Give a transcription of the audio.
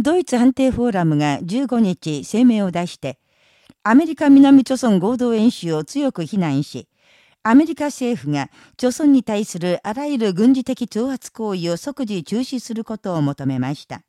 ドイツ判定フォーラムが15日声明を出して、アメリカ南朝鮮合同演習を強く非難し、アメリカ政府が朝鮮に対するあらゆる軍事的挑発行為を即時中止することを求めました。